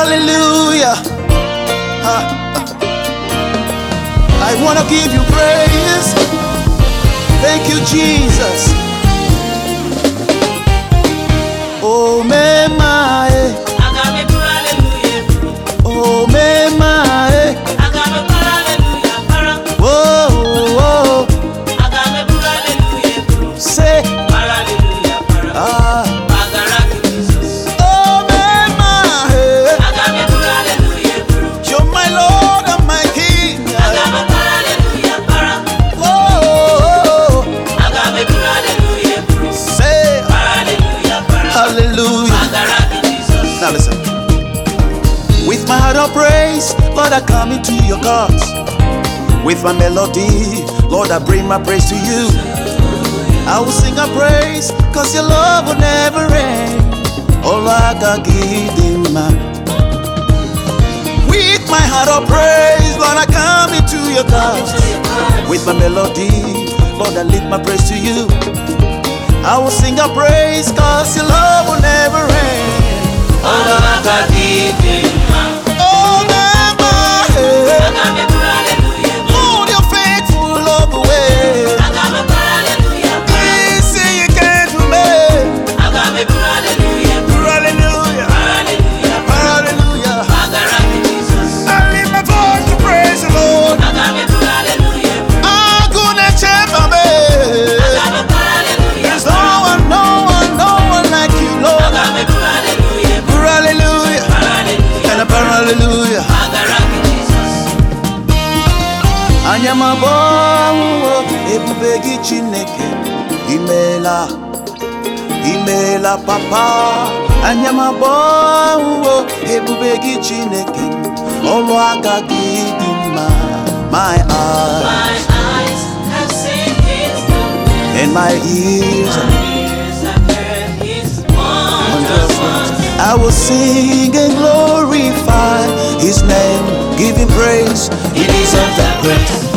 Hallelujah. Ah. I want to give you praise. Thank you, Jesus. My praise, Lord, I come into your courts. With my melody, Lord, I bring my praise to you. I will sing a praise, cause your love will never end. All I got give my With my heart of praise, Lord, I come into your courts. With my melody, Lord, I lift my praise to you. I will sing a praise, cause your love will never anya m ebube gị chineke. Imeela imeela papa. Anya m ebube gị chineke. Ọrụ aka gị dị mma my eyes. My eyes have seen his goodness. and my ears My ears have heard his wondrous. I will sing and glorify his name give him praise. He deserves that praise